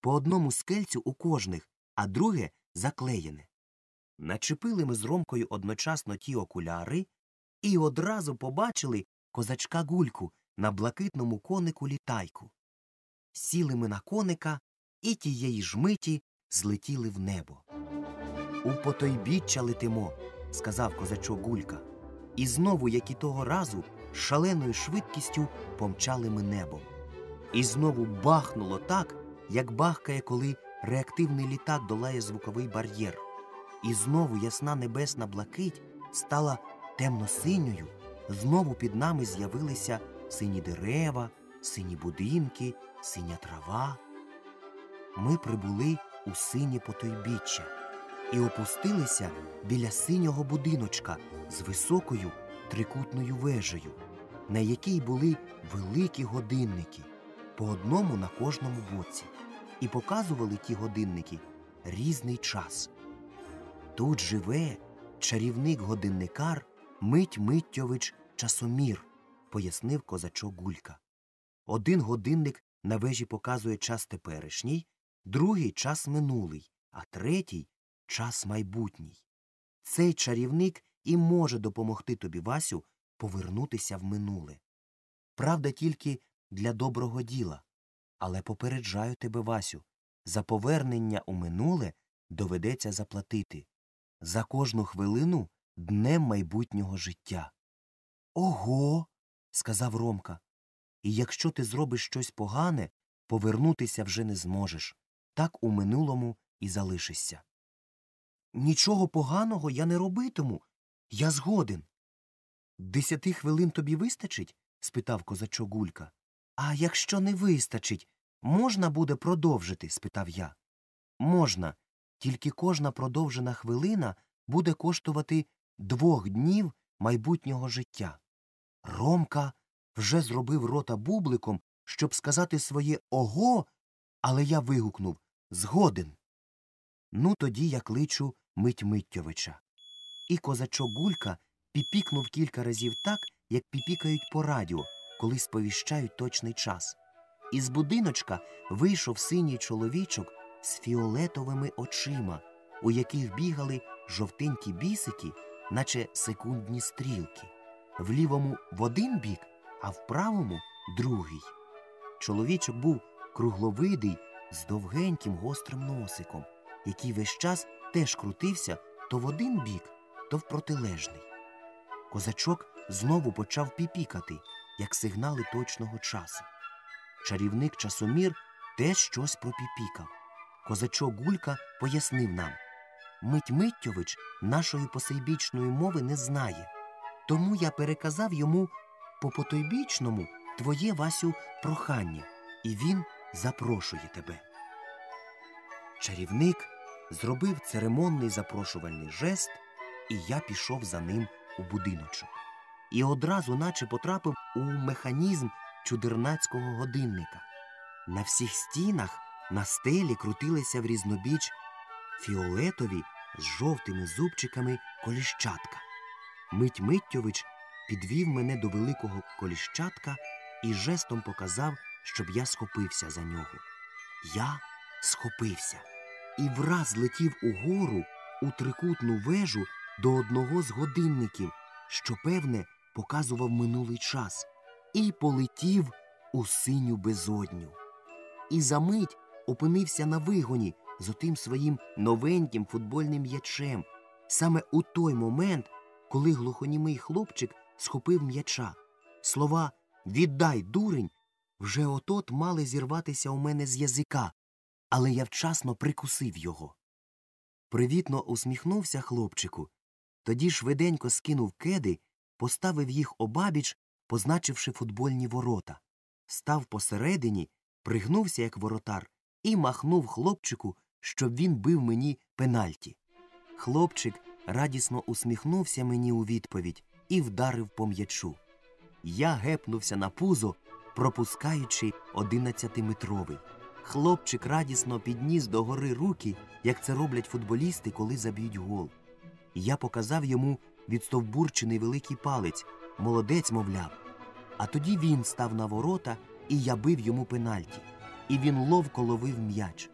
по одному скельцю у кожних, а друге заклеєне. Начепили ми з Ромкою одночасно ті окуляри і одразу побачили козачка гульку на блакитному конику літайку. Сіли ми на коника і тієї ж миті злетіли в небо. У потойбіччя летимо, сказав козачок Гулька. І знову, як і того разу, шаленою швидкістю помчали ми небом. І знову бахнуло так, як бахкає, коли реактивний літак долає звуковий бар'єр. І знову ясна небесна блакить стала темно-синьою, знову під нами з'явилися сині дерева, сині будинки, синя трава. Ми прибули у синє потойбіччя і опустилися біля синього будиночка з високою трикутною вежею, на якій були великі годинники, по одному на кожному боці, і показували ті годинники різний час. Тут живе чарівник годинникар Мить Миттєвич Часомір, пояснив козачок Гулька. Один годинник на вежі показує час теперішній, другий час минулий, а третій час майбутній. Цей чарівник і може допомогти тобі, Васю, повернутися в минуле. Правда, тільки для доброго діла. Але попереджаю тебе, Васю, за повернення у минуле доведеться заплатити за кожну хвилину днем майбутнього життя. Ого. сказав Ромка. І якщо ти зробиш щось погане, повернутися вже не зможеш. Так у минулому і залишишся. Нічого поганого я не робитиму. Я згоден. Десяти хвилин тобі вистачить? спитав козачок Гулька. А якщо не вистачить, можна буде продовжити? спитав я. Можна, тільки кожна продовжена хвилина буде коштувати двох днів майбутнього життя. Ромка вже зробив рота бубликом, щоб сказати своє ого, але я вигукнув Згоден. Ну, тоді я кличу Мить Миттєвича. І козачок Гулька піпікнув кілька разів так, як піпікають по радіо, коли сповіщають точний час. Із будиночка вийшов синій чоловічок з фіолетовими очима, у яких бігали жовтенькі бісики, наче секундні стрілки, в лівому в один бік, а в правому другий. Чоловічок був кругловидий з довгеньким гострим носиком, який весь час теж крутився то в один бік, то в протилежний. Козачок знову почав піпікати, як сигнали точного часу. Чарівник часомір теж щось пропіпікав. Козачок Гулька пояснив нам Мить Миттєвич нашої посейбічної мови не знає, тому я переказав йому по потойбічному твоє Васю прохання, і він запрошує тебе. Чарівник зробив церемонний запрошувальний жест, і я пішов за ним у будиночок. І одразу наче потрапив у механізм чудернацького годинника. На всіх стінах на стелі крутилися в різнобіч фіолетові з жовтими зубчиками коліщатка. Мить Миттєвич підвів мене до великого коліщатка і жестом показав, щоб я схопився за нього. Я схопився і враз летів угору у трикутну вежу до одного з годинників, що, певне, показував минулий час, і полетів у синю безодню. І за мить опинився на вигоні з отим своїм новеньким футбольним м'ячем, саме у той момент, коли глухонімий хлопчик схопив м'яча. Слова Віддай, дурень вже отот мали зірватися у мене з язика, але я вчасно прикусив його. Привітно усміхнувся хлопчику, тоді швиденько скинув кеди, поставив їх обабіч, позначивши футбольні ворота, став посередині, пригнувся, як воротар, і махнув хлопчику, щоб він бив мені пенальті. Хлопчик радісно усміхнувся мені у відповідь і вдарив по м'ячу. Я гепнувся на пузо, пропускаючи одинадцятиметровий. Хлопчик радісно підніс догори руки, як це роблять футболісти, коли заб'ють гол. Я показав йому відстовбурчений великий палець, молодець, мовляв. А тоді він став на ворота, і я бив йому пенальті. і він ловко ловив м'яч.